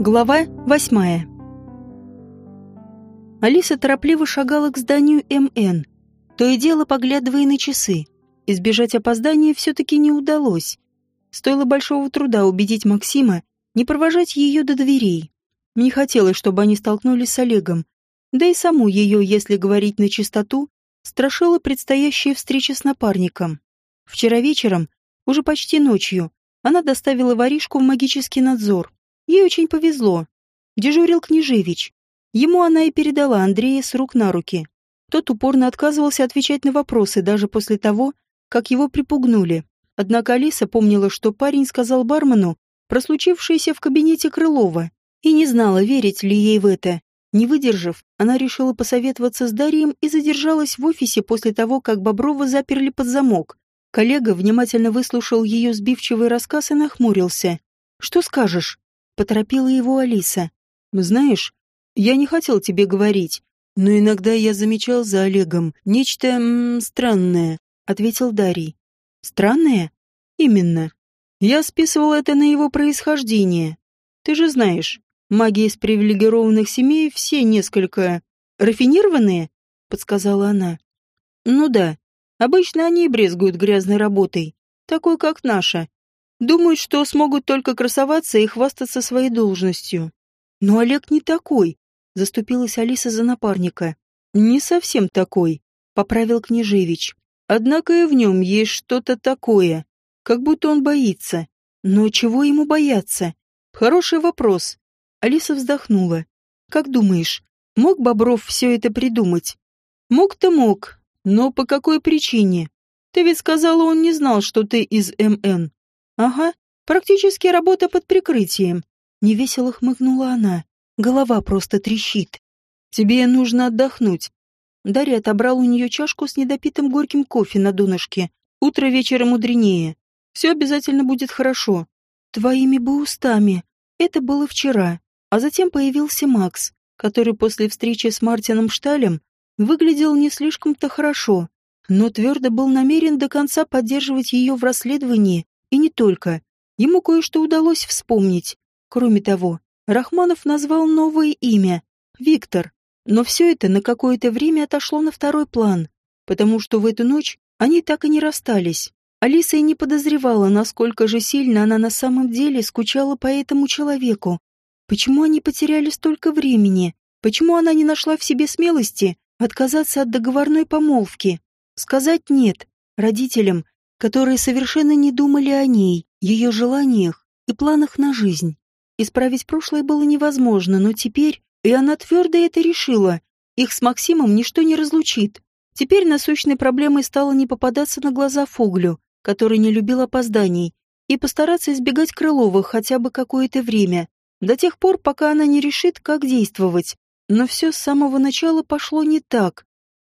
Глава восьмая. Алиса торопливо шагала к зданию МН, то и дело поглядывая на часы. Избежать опоздания все-таки не удалось. Стоило большого труда убедить Максима не провожать ее до дверей. Не хотелось, чтобы они столкнулись с Олегом. Да и саму ее, если говорить на чистоту, страшила предстоящая встреча с напарником. Вчера вечером, уже почти ночью, она доставила воришку в магический надзор. Ей очень повезло. Дежурил Княжевич. Ему она и передала Андрея с рук на руки. Тот упорно отказывался отвечать на вопросы даже после того, как его припугнули. Однако Алиса помнила, что парень сказал бармену про случившееся в кабинете Крылова и не знала, верить ли ей в это. Не выдержав, она решила посоветоваться с Дарием и задержалась в офисе после того, как Боброва заперли под замок. Коллега внимательно выслушал ее сбивчивый рассказ и нахмурился. «Что скажешь?» Поторопила его Алиса. «Знаешь, я не хотел тебе говорить, но иногда я замечал за Олегом нечто м, странное», — ответил Дарий. «Странное? Именно. Я списывал это на его происхождение. Ты же знаешь, маги из привилегированных семей все несколько рафинированные», — подсказала она. «Ну да, обычно они брезгуют грязной работой, такой как наша, Думают, что смогут только красоваться и хвастаться своей должностью. Но Олег не такой, заступилась Алиса за напарника. Не совсем такой, поправил Княжевич. Однако и в нем есть что-то такое, как будто он боится. Но чего ему бояться? Хороший вопрос. Алиса вздохнула. Как думаешь, мог Бобров все это придумать? Мог-то мог, но по какой причине? Ты ведь сказала, он не знал, что ты из МН. Ага, практически работа под прикрытием. Невесело хмыкнула она. Голова просто трещит. Тебе нужно отдохнуть. Дарья отобрал у нее чашку с недопитым горьким кофе на донышке. Утро вечера мудренее. Все обязательно будет хорошо. Твоими бы устами. Это было вчера. А затем появился Макс, который после встречи с Мартином Шталем выглядел не слишком-то хорошо, но твердо был намерен до конца поддерживать ее в расследовании и не только. Ему кое-что удалось вспомнить. Кроме того, Рахманов назвал новое имя — Виктор. Но все это на какое-то время отошло на второй план, потому что в эту ночь они так и не расстались. Алиса и не подозревала, насколько же сильно она на самом деле скучала по этому человеку. Почему они потеряли столько времени? Почему она не нашла в себе смелости отказаться от договорной помолвки? Сказать «нет» родителям, которые совершенно не думали о ней, ее желаниях и планах на жизнь. Исправить прошлое было невозможно, но теперь и она твердо это решила. Их с Максимом ничто не разлучит. Теперь насущной проблемой стало не попадаться на глаза Фоглю, который не любил опозданий, и постараться избегать Крылова хотя бы какое-то время, до тех пор, пока она не решит, как действовать. Но все с самого начала пошло не так.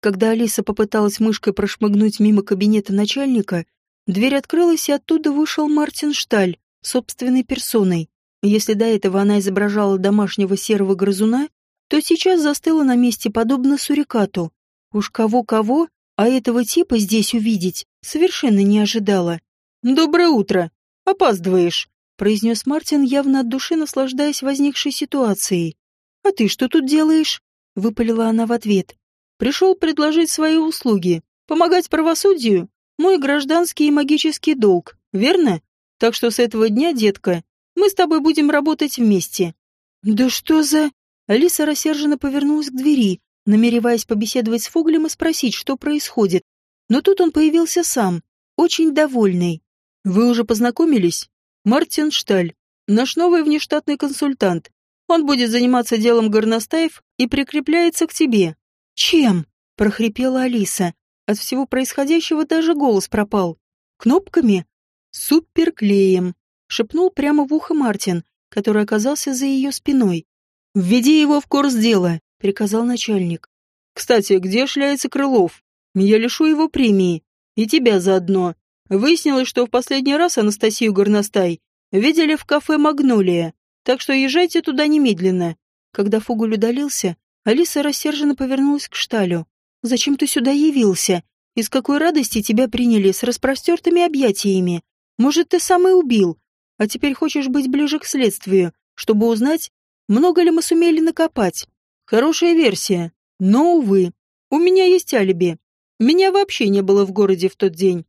Когда Алиса попыталась мышкой прошмыгнуть мимо кабинета начальника, дверь открылась, и оттуда вышел Мартин Шталь, собственной персоной. Если до этого она изображала домашнего серого грызуна, то сейчас застыла на месте подобно сурикату. Уж кого-кого, а этого типа здесь увидеть совершенно не ожидала. «Доброе утро! Опаздываешь!» — произнес Мартин, явно от души наслаждаясь возникшей ситуацией. «А ты что тут делаешь?» — выпалила она в ответ. Пришел предложить свои услуги. Помогать правосудию – мой гражданский и магический долг, верно? Так что с этого дня, детка, мы с тобой будем работать вместе». «Да что за...» Алиса рассерженно повернулась к двери, намереваясь побеседовать с Фуглем и спросить, что происходит. Но тут он появился сам, очень довольный. «Вы уже познакомились?» «Мартин Шталь, наш новый внештатный консультант. Он будет заниматься делом горностаев и прикрепляется к тебе. «Чем?» — прохрипела Алиса. От всего происходящего даже голос пропал. «Кнопками?» «Суперклеем», — шепнул прямо в ухо Мартин, который оказался за ее спиной. «Введи его в курс дела», — приказал начальник. «Кстати, где шляется Крылов? Я лишу его премии. И тебя заодно. Выяснилось, что в последний раз Анастасию Горностай видели в кафе «Магнолия», так что езжайте туда немедленно». Когда Фугуль удалился, Алиса рассерженно повернулась к Шталю. «Зачем ты сюда явился? Из какой радости тебя приняли с распростертыми объятиями? Может, ты сам и убил? А теперь хочешь быть ближе к следствию, чтобы узнать, много ли мы сумели накопать. Хорошая версия, но, увы, у меня есть алиби. Меня вообще не было в городе в тот день.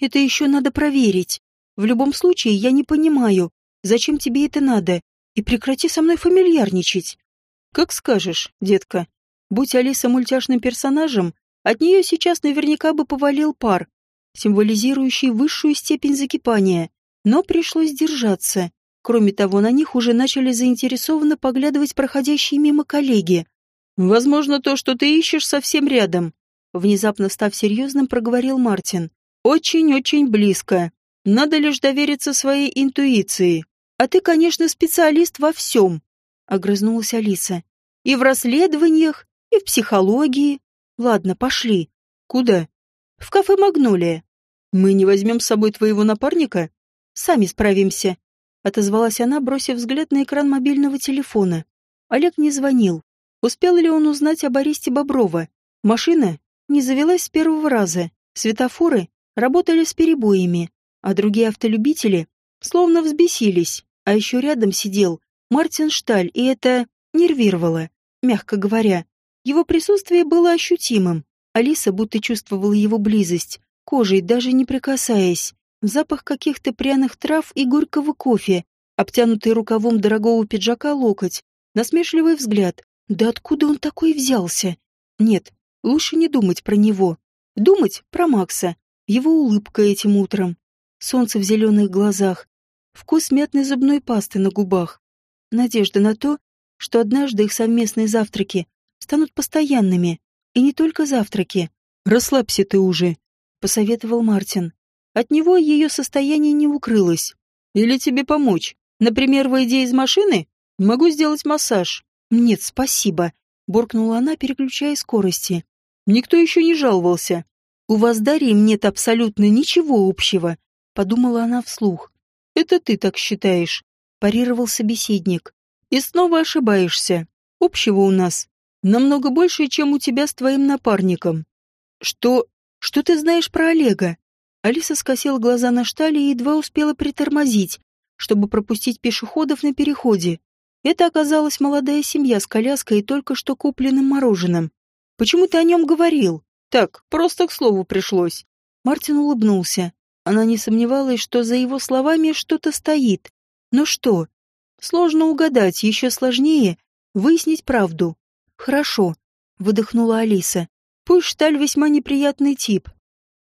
Это еще надо проверить. В любом случае, я не понимаю, зачем тебе это надо, и прекрати со мной фамильярничать. Как скажешь, детка. Будь Алиса мультяшным персонажем, от нее сейчас наверняка бы повалил пар, символизирующий высшую степень закипания, но пришлось держаться. Кроме того, на них уже начали заинтересованно поглядывать проходящие мимо коллеги. «Возможно, то, что ты ищешь, совсем рядом», — внезапно став серьезным, проговорил Мартин. «Очень-очень близко. Надо лишь довериться своей интуиции. А ты, конечно, специалист во всем», — огрызнулась Алиса. «И в расследованиях, и в психологии. Ладно, пошли. Куда? В кафе «Магнолия». Мы не возьмем с собой твоего напарника? Сами справимся. Отозвалась она, бросив взгляд на экран мобильного телефона. Олег не звонил. Успел ли он узнать об аресте Боброва? Машина не завелась с первого раза. Светофоры работали с перебоями, а другие автолюбители словно взбесились. А еще рядом сидел Мартин Шталь, и это нервировало, мягко говоря. Его присутствие было ощутимым. Алиса будто чувствовала его близость, кожей даже не прикасаясь. Запах каких-то пряных трав и горького кофе, обтянутый рукавом дорогого пиджака локоть, насмешливый взгляд. Да откуда он такой взялся? Нет, лучше не думать про него. Думать про Макса, его улыбка этим утром, солнце в зеленых глазах, вкус мятной зубной пасты на губах, надежда на то, что однажды их совместные завтраки станут постоянными. И не только завтраки. «Расслабься ты уже», — посоветовал Мартин. От него ее состояние не укрылось. «Или тебе помочь? Например, выйдя из машины, могу сделать массаж». «Нет, спасибо», — буркнула она, переключая скорости. «Никто еще не жаловался. У вас, Дарьем, нет абсолютно ничего общего», — подумала она вслух. «Это ты так считаешь», — парировал собеседник. «И снова ошибаешься. Общего у нас намного больше, чем у тебя с твоим напарником. Что... что ты знаешь про Олега? Алиса скосила глаза на штали и едва успела притормозить, чтобы пропустить пешеходов на переходе. Это оказалась молодая семья с коляской и только что купленным мороженым. Почему ты о нем говорил? Так, просто к слову пришлось. Мартин улыбнулся. Она не сомневалась, что за его словами что-то стоит. Но что? Сложно угадать, еще сложнее выяснить правду. «Хорошо», — выдохнула Алиса. «Пусть Шталь весьма неприятный тип,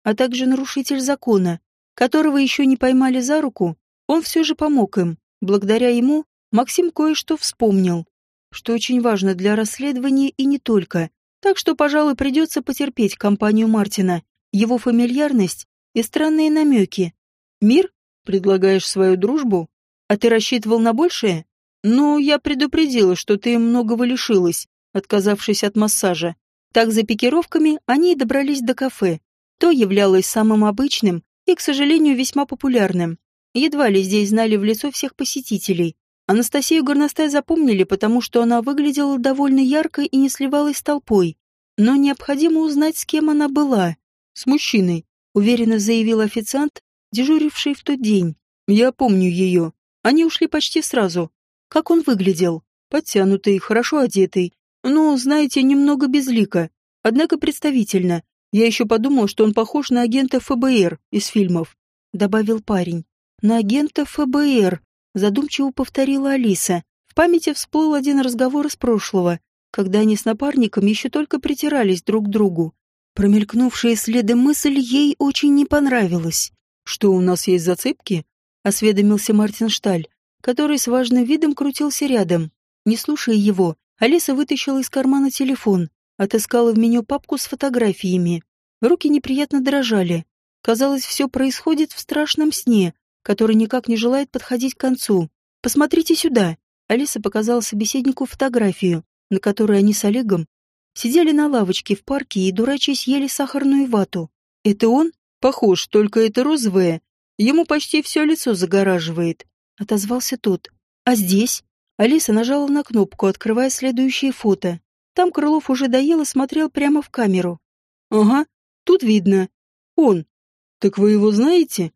а также нарушитель закона, которого еще не поймали за руку, он все же помог им. Благодаря ему Максим кое-что вспомнил, что очень важно для расследования и не только. Так что, пожалуй, придется потерпеть компанию Мартина, его фамильярность и странные намеки. Мир? Предлагаешь свою дружбу? А ты рассчитывал на большее? Ну, я предупредила, что ты многого лишилась, отказавшись от массажа. Так за пикировками они и добрались до кафе. То являлось самым обычным и, к сожалению, весьма популярным. Едва ли здесь знали в лицо всех посетителей. Анастасию Горностай запомнили, потому что она выглядела довольно ярко и не сливалась с толпой. Но необходимо узнать, с кем она была. С мужчиной, уверенно заявил официант, дежуривший в тот день. Я помню ее. Они ушли почти сразу. Как он выглядел? Подтянутый, хорошо одетый, ну, знаете, немного безлико, однако представительно. Я еще подумал, что он похож на агента ФБР из фильмов», — добавил парень. «На агента ФБР», — задумчиво повторила Алиса. В памяти всплыл один разговор из прошлого, когда они с напарником еще только притирались друг к другу. Промелькнувшая следом мысль ей очень не понравилась. «Что, у нас есть зацепки?» — осведомился Мартин Шталь, который с важным видом крутился рядом. Не слушая его, Алиса вытащила из кармана телефон, отыскала в меню папку с фотографиями. Руки неприятно дрожали. Казалось, все происходит в страшном сне, который никак не желает подходить к концу. «Посмотрите сюда!» Алиса показала собеседнику фотографию, на которой они с Олегом сидели на лавочке в парке и, дурачись, ели сахарную вату. «Это он? Похож, только это розовое. Ему почти все лицо загораживает», — отозвался тот. «А здесь?» Алиса нажала на кнопку, открывая следующее фото. Там Крылов уже доел и смотрел прямо в камеру. «Ага, тут видно. Он. Так вы его знаете?»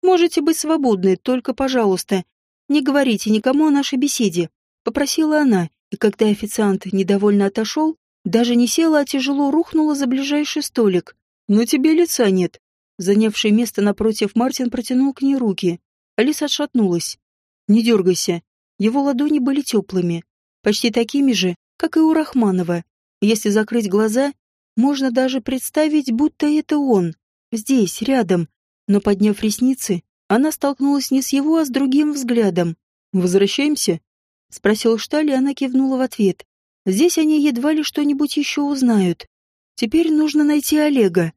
«Можете быть свободны, только, пожалуйста, «Не говорите никому о нашей беседе», — попросила она, и когда официант недовольно отошел, даже не села, а тяжело рухнула за ближайший столик. «Но тебе лица нет». Занявший место напротив, Мартин протянул к ней руки. Алиса отшатнулась. «Не дергайся». Его ладони были теплыми, почти такими же, как и у Рахманова. Если закрыть глаза, можно даже представить, будто это он, здесь, рядом. Но, подняв ресницы, она столкнулась не с его, а с другим взглядом. «Возвращаемся?» — спросил Шталь, и она кивнула в ответ. «Здесь они едва ли что-нибудь еще узнают. Теперь нужно найти Олега.